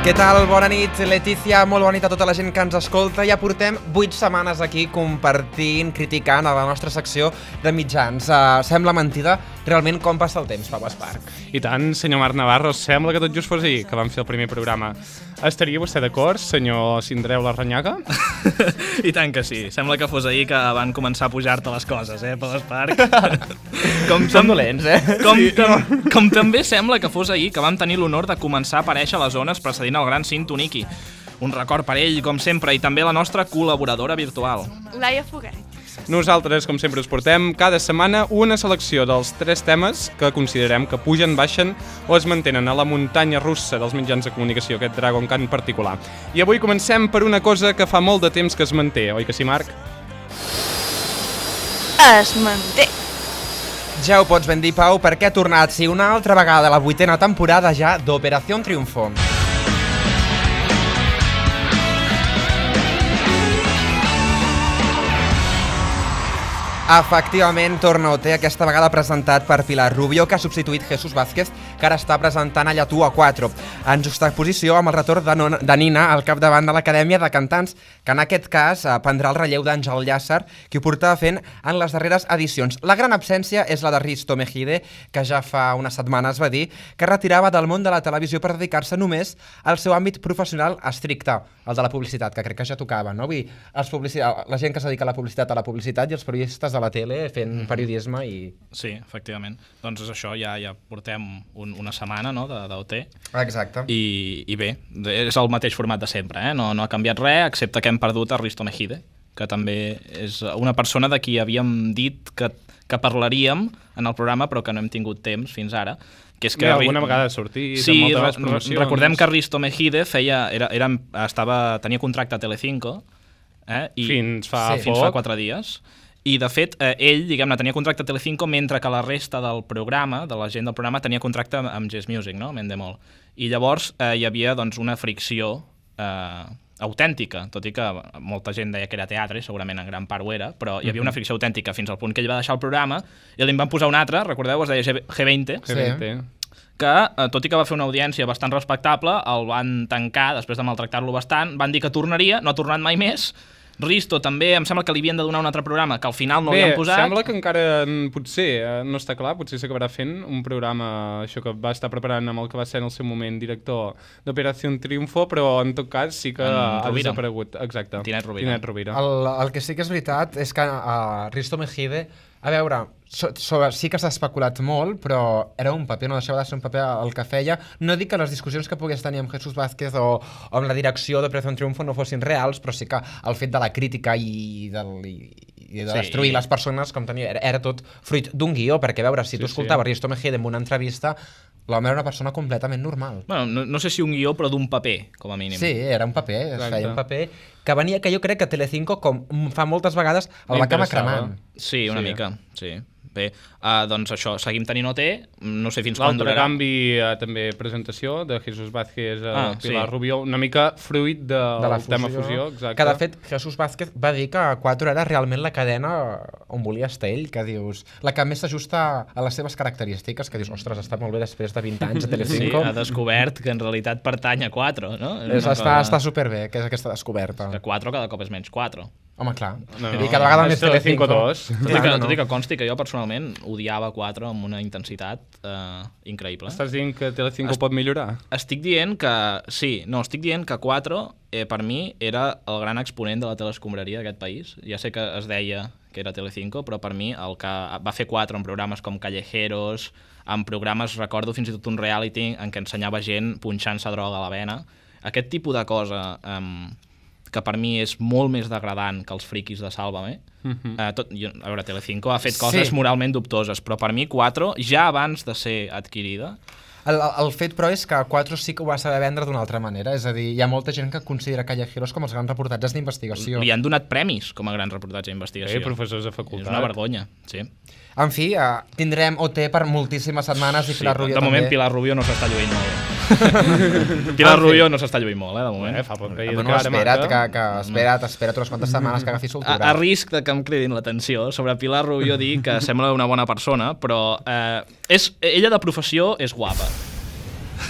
Què tal? Bona nit, Letícia. Molt bona nit a tota la gent que ens escolta. Ja portem 8 setmanes aquí compartint, criticant a la nostra secció de mitjans. Uh, sembla mentida realment com passa el temps, Pau Esparc. I tant, senyor Marc Navarro, sembla que tot just fos ahir que vam fer el primer programa. Estaria vostè d'acord, senyor Sindreu Larranyaga? I tant que sí. Sembla que fos ahir que van començar a pujar-te les coses, eh, per l'Esparc. com Som dolents, eh? Com, sí. com, com també sembla que fos ahir que vam tenir l'honor de començar a aparèixer a les zones precedint el gran Cinto Niki. Un record per ell, com sempre, i també la nostra col·laboradora virtual. Laia Foguet. Nosaltres, com sempre, us portem cada setmana una selecció dels tres temes que considerem que pugen, baixen o es mantenen a la muntanya russa dels mitjans de comunicació, aquest Dragon Khan particular. I avui comencem per una cosa que fa molt de temps que es manté, oi que sí, Marc? Es manté. Ja ho pots ben dir, Pau, perquè ha tornat, sí, una altra vegada, la vuitena temporada ja d'Operació Triunfo. Efectivament, torna OT, aquesta vegada presentat per Pilar Rubio, que ha substituït Jesús Vázquez, que ara està presentant allà tu a 4, en justaposició amb el retorn de, non de Nina al capdavant de l'Acadèmia de Cantants, que en aquest cas eh, prendrà el relleu d'Àngel Llàcer, qui ho portava fent en les darreres edicions. La gran absència és la de Risto Mejide, que ja fa unes setmanes va dir que retirava del món de la televisió per dedicar-se només al seu àmbit professional estricte, el de la publicitat, que crec que ja tocava, no? Vull dir, els la gent que es dedica a la publicitat a la publicitat i els periodistes de la tele fent periodisme i... Sí, efectivament. Doncs és això, ja ja portem un, una setmana no, d'OT. Exacte. I, I bé, és el mateix format de sempre, eh? no, no ha canviat res, excepte que hem perdut a Risto Mejide, que també és una persona de qui havíem dit que, que parlaríem en el programa, però que no hem tingut temps fins ara, que és que... Bé, alguna vegada ha sortit, sí, amb moltes promocions... recordem que Risto Mejide feia, era, era, estava, tenia contracte a Telecinco, eh? I, fins fa sí, fins fa quatre dies, i de fet eh, ell, diguem-ne, tenia contracte a Telecinco mentre que la resta del programa, de la gent del programa, tenia contracte amb, Jazz Music, no? amb Endemol. I llavors eh, hi havia doncs, una fricció eh, autèntica, tot i que molta gent deia que era teatre, segurament en gran part ho era, però hi havia una fricció autèntica fins al punt que ell va deixar el programa i li van posar un altre, recordeu, es deia G20, G20. que, eh, tot i que va fer una audiència bastant respectable, el van tancar després de maltractar-lo bastant, van dir que tornaria, no ha tornat mai més, Risto també, em sembla que li havien de donar un altre programa, que al final no Bé, l'han posat. sembla que encara, potser, eh, no està clar, potser s'acabarà fent un programa, això que va estar preparant amb el que va ser en el seu moment director d'Operació Triunfo, però en tot cas sí que ha desaparegut. Exacte. Tinet Rovira. Tinet Rovira. El, el que sí que és veritat és que uh, Risto Mejide a veure, so, so, sí que s'ha especulat molt, però era un paper, no deixava de ser un paper el que feia. No dic que les discussions que pogués tenir amb Jesús Vázquez o, o amb la direcció de Operación Triunfo no fossin reals, però sí que el fet de la crítica i, del, i, i de sí. destruir les persones com tenia, era, era tot fruit d'un guió, perquè a veure, si sí, tu escoltaves sí. Risto Mejide en una entrevista, l'home era una persona completament normal. Bueno, no, no sé si un guió, però d'un paper, com a mínim. Sí, era un paper, Exacte. feia un paper que venia, que jo crec que Telecinco, com fa moltes vegades, el va acabar cremant. Sí, una sí. mica, sí. Bé, uh, doncs això, seguim tenint OT, no sé fins quan durarà. canvi, uh, també presentació de Jesús Vázquez a ah, Pilar sí. Rubio, una mica fruit de, de la fusió, tema fusió, exacte. Que de fet Jesús Vázquez va dir que 4 era realment la cadena on volia estar ell, que dius, la que més s'ajusta a les seves característiques, que dius, ostres, està molt bé després de 20 anys a Telecinco. Sí, ha descobert que en realitat pertany a 4, no? És, és està, cosa... està superbé, que és aquesta descoberta. Que 4 cada cop és menys 4. Home, clar. No, no. I cada vegada més Telecinco 2. Tot, i que, tot i que consti que jo personalment odiava 4 amb una intensitat eh, increïble. Estàs dient que Telecinco Est pot millorar? Estic dient que... Sí, no, estic dient que 4 eh, per mi era el gran exponent de la telescombraria d'aquest país. Ja sé que es deia que era Telecinco, però per mi el que va fer 4 en programes com Callejeros, en programes, recordo fins i tot un reality en què ensenyava gent punxant-se droga a la vena, aquest tipus de cosa... Eh, que per mi és molt més degradant que els friquis de Sálvame. Uh -huh. uh, tot, jo, a veure, Telecinco ha fet coses sí. moralment dubtoses, però per mi 4, ja abans de ser adquirida, el, el fet, però, és que 4 sí que ho va saber vendre d'una altra manera. És a dir, hi ha molta gent que considera Callejeros com els grans reportatges d'investigació. Li han donat premis com a grans reportatges d'investigació. Sí, professors de facultat. És una vergonya, sí. En fi, uh, tindrem OT per moltíssimes setmanes i Pilar Rubio de també. moment Pilar Rubio no s'està lluint molt. Pilar Rubio no s'està lluint molt, eh, de moment. Eh, fa poc que hi bueno, espera't, que, que, espera't, espera't unes quantes setmanes que agafi soltura. A, a risc de que em cridin l'atenció sobre Pilar Rubio dir que sembla una bona persona, però eh, és, ella de professió és guapa.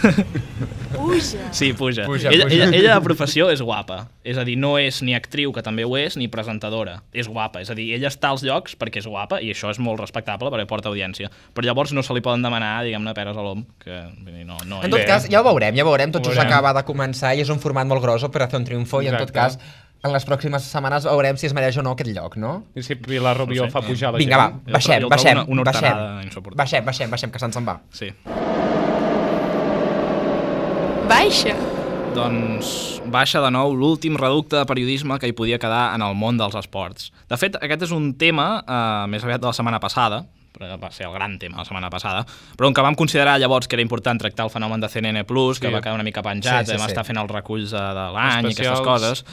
Puja. Sí, puja. Puja, ella, puja. Ella, ella de professió és guapa. És a dir, no és ni actriu, que també ho és, ni presentadora. És guapa. És a dir, ella està als llocs perquè és guapa i això és molt respectable perquè porta audiència. Però llavors no se li poden demanar, diguem-ne, peres a l'om, que no, no En tot Bé. cas, ja ho veurem, ja ho veurem. Tot Ho just veurem. acaba de començar i és un format molt gros, Operación Triunfo, i en tot cas, Exacte. en les pròximes setmanes veurem si es mereix o no aquest lloc, no? I si Pilar Rubió No sé. fa pujar la Vinga, va, gent. baixem, jo trobo baixem, una- una baixem. Baixem, baixem, baixem, que se'ns en va. Sí. Baixa. Doncs baixa de nou l'últim reducte de periodisme que hi podia quedar en el món dels esports. De fet, aquest és un tema eh, més aviat de la setmana passada, però va ser el gran tema la setmana passada, però on que vam considerar llavors que era important tractar el fenomen de CNN+, que Sí. va quedar una mica penjat, Sí, sí, vam sí. estar fent els reculls de, de l'any i aquestes coses,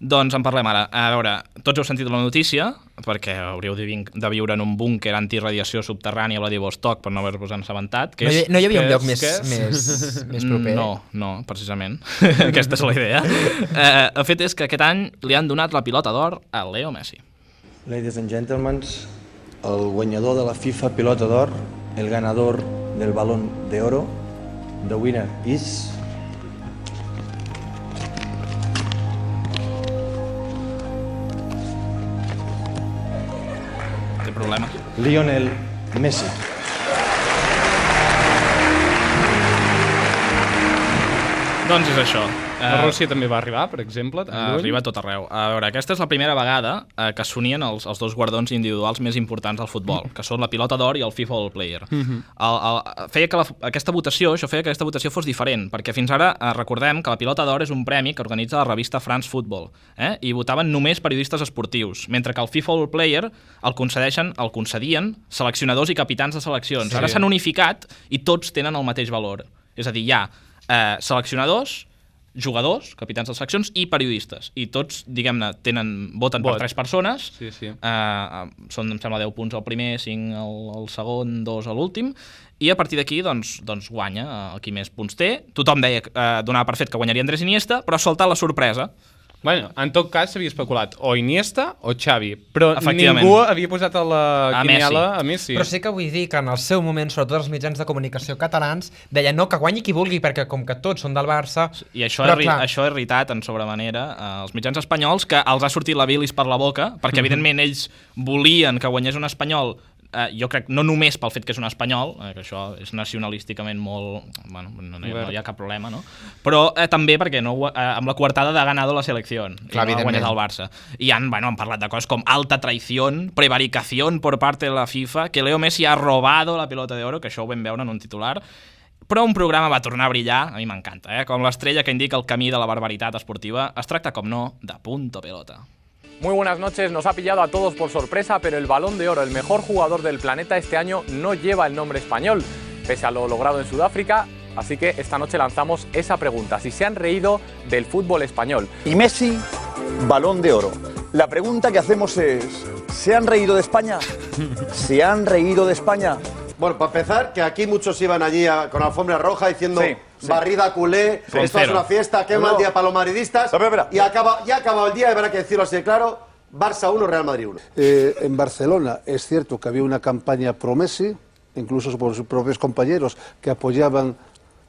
doncs en parlem ara. A veure, tots heu sentit la notícia, perquè hauríeu de, viure en un búnquer antiradiació subterrani a Vladivostok per no haver-vos assabentat. Que No hi, és, no hi havia un lloc és? més, és? més, més proper? no, no, precisament. Aquesta és la idea. Eh, el fet és que aquest any li han donat la pilota d'or a Leo Messi. Ladies and gentlemen, el guanyador de la FIFA Pilota d'Or, el ganador del Balón de Oro, the winner is... Té problemes. Lionel Messi. Doncs és això. A Rússia també va arribar, per exemple. lluny. Arriba a tot arreu. A veure, aquesta és la primera vegada eh, que s'unien els, els dos guardons individuals més importants del futbol, que són la pilota d'or i el FIFA All Player. el, el, feia que la, aquesta votació, això feia que aquesta votació fos diferent, perquè fins ara eh, recordem que la pilota d'or és un premi que organitza la revista France Football, eh? i votaven només periodistes esportius, mentre que el FIFA All Player el concedeixen, el concedien seleccionadors i capitans de seleccions. Sí. Ara s'han unificat i tots tenen el mateix valor. És a dir, hi ha eh, seleccionadors, jugadors, capitans de seleccions i periodistes. I tots, diguem-ne, tenen voten Vot. per tres persones. Sí, sí. Eh, són, em sembla, 10 punts al primer, 5 al, al segon, 2 a l'últim. I a partir d'aquí, doncs, doncs guanya eh, el qui més punts té. Tothom deia, eh, donava per fet que guanyaria Andrés Iniesta, però ha saltat la sorpresa. Bueno, en tot cas s'havia especulat o Iniesta o Xavi, però ningú havia posat a la A quiniela Messi. a Messi. Però sí que vull dir que en el seu moment, sobretot els mitjans de comunicació catalans, deien no, que guanyi qui vulgui, perquè com que tots són del Barça... I això, Però, clar, això ha irritat en sobremanera eh, els mitjans espanyols, que els ha sortit la bilis per la boca, perquè evidentment ells volien que guanyés un espanyol eh, jo crec, no només pel fet que és un espanyol, eh, que això és nacionalísticament molt... Bueno, no, no, hi ha- no hi ha cap problema, no? Però eh, també perquè no, eh, amb la coartada de ganado la selecció i Clar, no ha guanyat el Barça. I han, bueno, han parlat de coses com alta traición, prevaricación por parte de la FIFA, que Leo Messi ha robado la pilota d'oro, que això ho vam veure en un titular, però un programa va tornar a brillar, a mi m'encanta, eh? com l'estrella que indica el camí de la barbaritat esportiva, es tracta, com no, de punto pelota. Muy buenas noches, nos ha pillado a todos por sorpresa, pero el balón de oro, el mejor jugador del planeta este año, no lleva el nombre español, pese a lo logrado en Sudáfrica. Así que esta noche lanzamos esa pregunta, si se han reído del fútbol español. Y Messi, balón de oro. La pregunta que hacemos es, ¿se han reído de España? ¿Se han reído de España? Bueno, para empezar, que aquí muchos iban allí a- con alfombra roja diciendo Sí, sí. barrida culé, Con esto es una fiesta, qué No, mal no. día para los madridistas. Espera, espera. Y acaba, ya ha acabado el día, y habrá que decirlo así de claro, Barça 1, Real Madrid 1. Eh, en Barcelona es cierto que había una campaña pro Messi, incluso por sus propios compañeros que apoyaban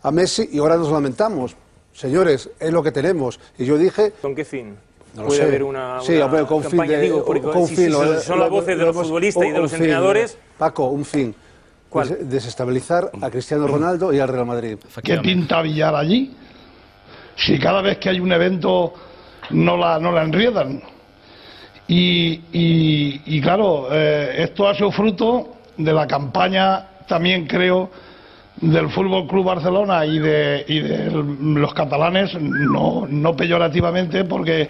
a Messi y ahora nos lamentamos. Señores, es lo que tenemos. Y yo dije, ¿Con qué fin? No lo Puede sé. haber una, Sí, una hombre, con fin campaña, de- digo, porque con si- fin, si lo- son, las voces de los lo- futbolistas y de los fin, entrenadores. Paco, un fin. ¿Cuál? Des- desestabilizar a Cristiano Ronaldo y al Real Madrid. ¿Qué pinta Villar allí? Si cada vez que hay un evento no la, no la enriedan. Y, y- y claro, eh, esto ha sido fruto de la campaña, también creo, del Fútbol Club Barcelona y de, y de los catalanes, no, no peyorativamente, porque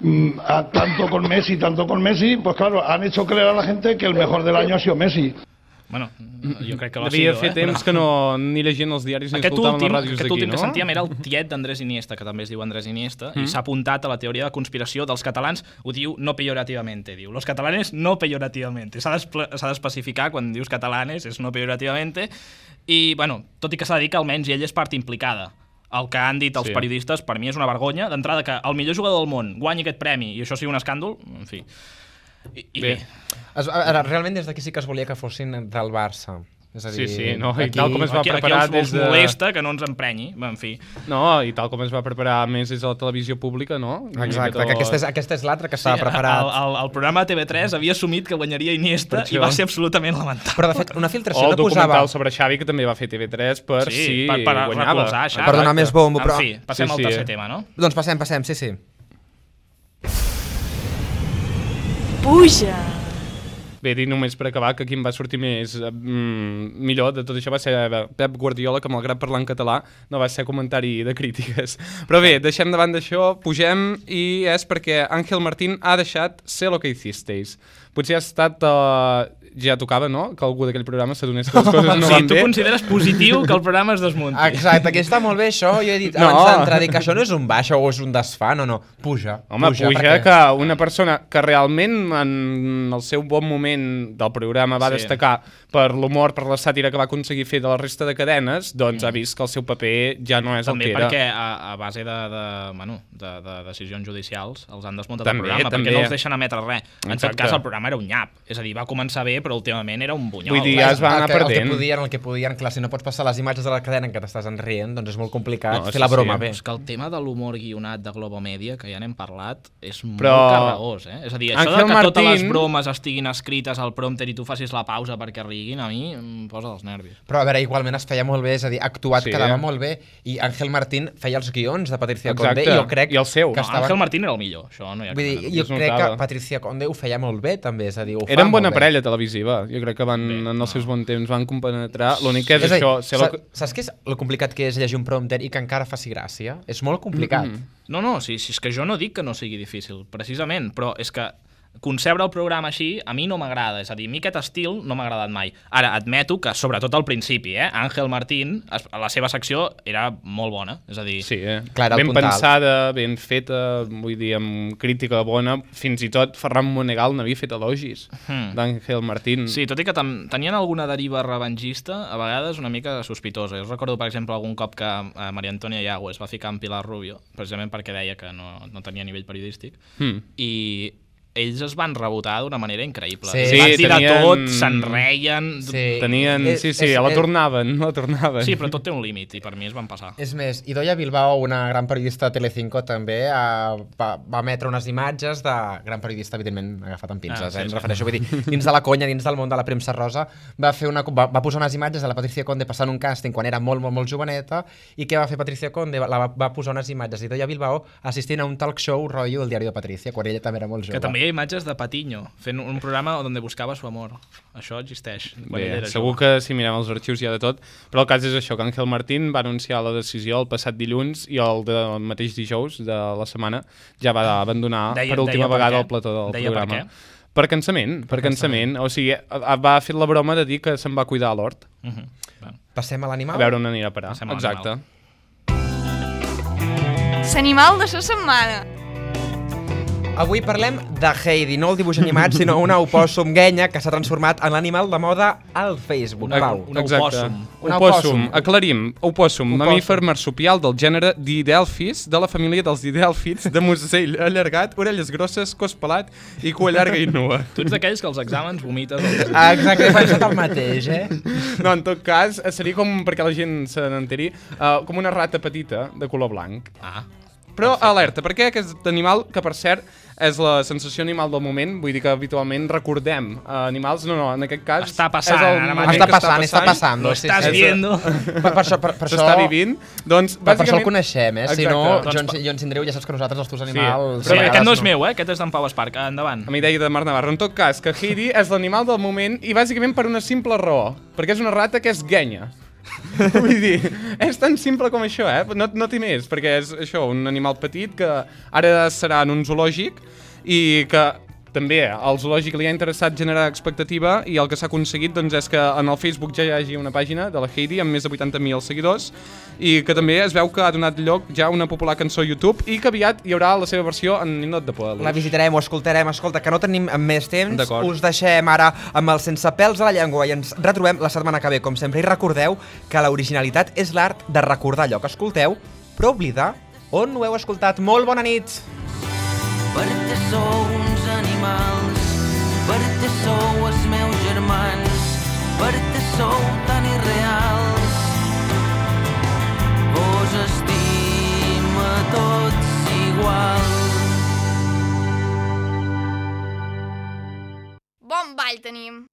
mm, a- tanto con Messi, tanto con Messi, pues claro, han hecho creer a la gente que el mejor del año ha sido Messi. Bueno, jo crec que l'ha Devia fer eh? temps Però- que no ni llegint els diaris ni Aquest escoltaven últim, les ràdios aquest d'aquí, últim no? que sentíem era el tiet d'Andrés Iniesta, que també es diu Andrés Iniesta, mm. i s'ha apuntat a la teoria de conspiració dels catalans, ho diu no peyorativamente, diu, los catalanes no peyorativamente. S'ha d'especificar quan dius catalanes, és no peyorativamente, i, bueno, tot i que s'ha de dir que almenys ell és part implicada. El que han dit els sí. periodistes, per mi és una vergonya, d'entrada que el millor jugador del món guanyi aquest premi i això sigui un escàndol, en fi. I, i Bé. Es, a, a, realment des d'aquí sí que es volia que fossin del Barça. És a Sí, dir, sí, no, i aquí- tal com es va aquí, aquí preparar els, des de... molesta que no ens emprenyi, en fi. No, i tal com es va preparar més des de la televisió pública, no? Exacte, que aquesta és, aquesta és l'altra que estava preparat. El, el, el programa de TV3 havia assumit que guanyaria Iniesta i va ser absolutament lamentable. Però, de fet, una O filtració el no documental posava... sobre Xavi, que també va fer TV3 per Sí, si per- per guanyava. Xavi. Per donar més bombo, però... En fi, passem Sí, al sí. tercer tema, no? Doncs passem, passem, sí, sí. Puja. Bé, dir només per acabar que qui em va sortir més eh, mm, millor de tot això va ser eh, Pep Guardiola, que malgrat parlar en català no va ser comentari de crítiques. Però bé, deixem davant d'això, pugem i és perquè Ángel Martín ha deixat Sé lo que hicisteis. Potser ha estat... Uh, ja tocava, no?, que algú d'aquell programa s'adonés que les coses no sí, van tu bé. consideres positiu que el programa es desmunti. Exacte, que està molt bé això. Jo he dit No. abans d'entrar, dic que això no és un baix o és un desfà, no, no. Puja, Home, puja, puja perquè- que una persona que realment en el seu bon moment del programa va Sí. destacar per l'humor, per la sàtira que va aconseguir fer de la resta de cadenes, doncs ha vist que el seu paper ja no és També el que era. perquè a, a base de, de, bueno, de, de decisions judicials els han desmuntat També, el programa, també. perquè no els deixen emetre res. En tot Exacte. cas, el programa era un nyap. És a dir, va començar bé, però últimament era un bunyol. Vull dir, ja es va el anar que, El perdent. que podien, el que podien, clar, si no pots passar les imatges de la cadena en què t'estàs enrient, doncs és molt complicat No, fer sí, la broma sí. bé. És que el tema de l'humor guionat de Globomèdia, que ja n'hem parlat, és molt Però- carregós, eh? És a dir, això Ángel de que totes les Martín- bromes estiguin escrites al prompter i tu facis la pausa perquè riguin, a mi em posa dels nervis. Però a veure, igualment es feia molt bé, és a dir, actuat Sí, quedava molt bé i Ángel Martín feia els guions de Patricia Exacte, Conde i jo crec i el seu. que No, estaven... Ángel Martín era el millor, això no hi ha Vull dir, jo crec que Patricia Conde ho feia molt bé també, és a dir, ho Eren bona bé. parella televisiva. Jo crec que van, Bé, en els no. seus bons temps van compenetrar. L'únic que és, És a dir, això... Sa- lo... saps què és el complicat que és llegir un prompter i que encara faci gràcia? És molt complicat. Mm-hmm. No, no, si, si és que jo no dic que no sigui difícil, precisament, però és que concebre el programa així a mi no m'agrada, és a dir, a mi aquest estil no m'ha agradat mai. Ara, admeto que, sobretot al principi, eh, Àngel Martín, la seva secció era molt bona, és a dir... Sí, eh? Clar, era el ben punt alt. pensada, ben feta, vull dir, amb crítica bona. Fins i tot Ferran Monegal n'havia fet elogis Hmm. d'Àngel Martín. Sí, tot i que tenien alguna deriva revanxista, a vegades una mica sospitosa. Jo recordo, per exemple, algun cop que eh, Maria Antònia Iago es va ficar amb Pilar Rubio, precisament perquè deia que no, no tenia nivell periodístic, Hmm. i ells es van rebotar d'una manera increïble. Sí. Sí, van de tenien- tot, se'n reien... Sí. Tenien... És- sí, sí, és- la és- tornaven, la tornaven. Sí, però tot té un límit, i per mi es van passar. És més, Idoia Bilbao, una gran periodista de Telecinco, també eh, va, va emetre unes imatges de gran periodista, evidentment, agafat amb pinces, Ah, sí, eh, em sí. refereixo, vull dir, dins de la conya, dins del món de la premsa rosa, va, fer una, va, va posar unes imatges de la Patricia Conde passant un càsting quan era molt, molt, molt joveneta, i què va fer Patricia Conde? La, va, va posar unes imatges d'Idoia Bilbao assistint a un talk show rotllo del diari de Patricia, quan ella també era molt jove. Que també hi ha imatges de Patiño, fent un programa on buscava su amor. Això existeix. Bé, era segur jove. que si mirem els arxius hi ha de tot, però el cas és això, que Ángel Martín va anunciar la decisió el passat dilluns i el, de, el mateix dijous de la setmana ja va abandonar Deia- per última deia per vegada què? el plató del Deia per programa. què? Per cansament, per cansament. O sigui, a- va fer la broma de dir que se'n va cuidar a l'hort. Mhm. Bueno. Passem a l'animal? A veure on anirà a parar. Passem Exacte. L'animal de la setmana. Avui parlem de Heidi, no el dibuix animat, sinó una opòssum guenya que s'ha transformat en l'animal de moda al Facebook, Una- Pau. una Exacte. opòssum. Una Opòssum. opòssum. Aclarim. Opòssum, Opòssum. mamífer marsupial del gènere Didelphis, de la família dels didèlfids, de musell allargat, orelles grosses, cos pelat i cua llarga i nua. Tu ets d'aquells que els exàmens vomites... Els... Ah, Exacte, he pensat el mateix, eh? No, en tot cas, eh, seria com, perquè la gent se n'enteri, uh, com una rata petita de color blanc. Ah, Però alerta, perquè aquest animal, que per cert és la sensació animal del moment, vull dir que habitualment recordem uh, animals, no, no, en aquest cas... Està passant, és el ara mateix. Està que passant, està passant. lo estàs sí. viendo. Per, per això, per, per això, S'està vivint. Doncs, per, per això el coneixem, eh? Si Exacte. no, Doncs Joan, Joan Cindreu ja saps que nosaltres, els teus animals... Però Sí, a aquest no és meu, eh? Aquest és d'en Pau Esparc. Endavant. A mi deia de Mar Navarro. En tot cas, que Heidi és l'animal del moment i bàsicament per una simple raó, perquè és una rata que és guenya. Vull dir, és tan simple com això, eh? No, no té més, perquè és això, un animal petit que ara serà en un zoològic i que també al zoològic li ha interessat generar expectativa i el que s'ha aconseguit doncs, és que en el Facebook ja hi hagi una pàgina de la Heidi amb més de 80.000 seguidors i que també es veu que ha donat lloc ja a una popular cançó a YouTube i que aviat hi haurà la seva versió en Ninot de Poel. La visitarem o escoltarem. Escolta, que no tenim més temps. Us deixem ara amb el sense pèls a la llengua i ens retrobem la setmana que ve, com sempre. I recordeu que l'originalitat és l'art de recordar allò que escolteu, però oblidar on ho heu escoltat. Molt bona nit! perquè sou animals, perquè sou els meus germans, perquè sou tan irreals. Vos estima tots igual. Bon ball tenim.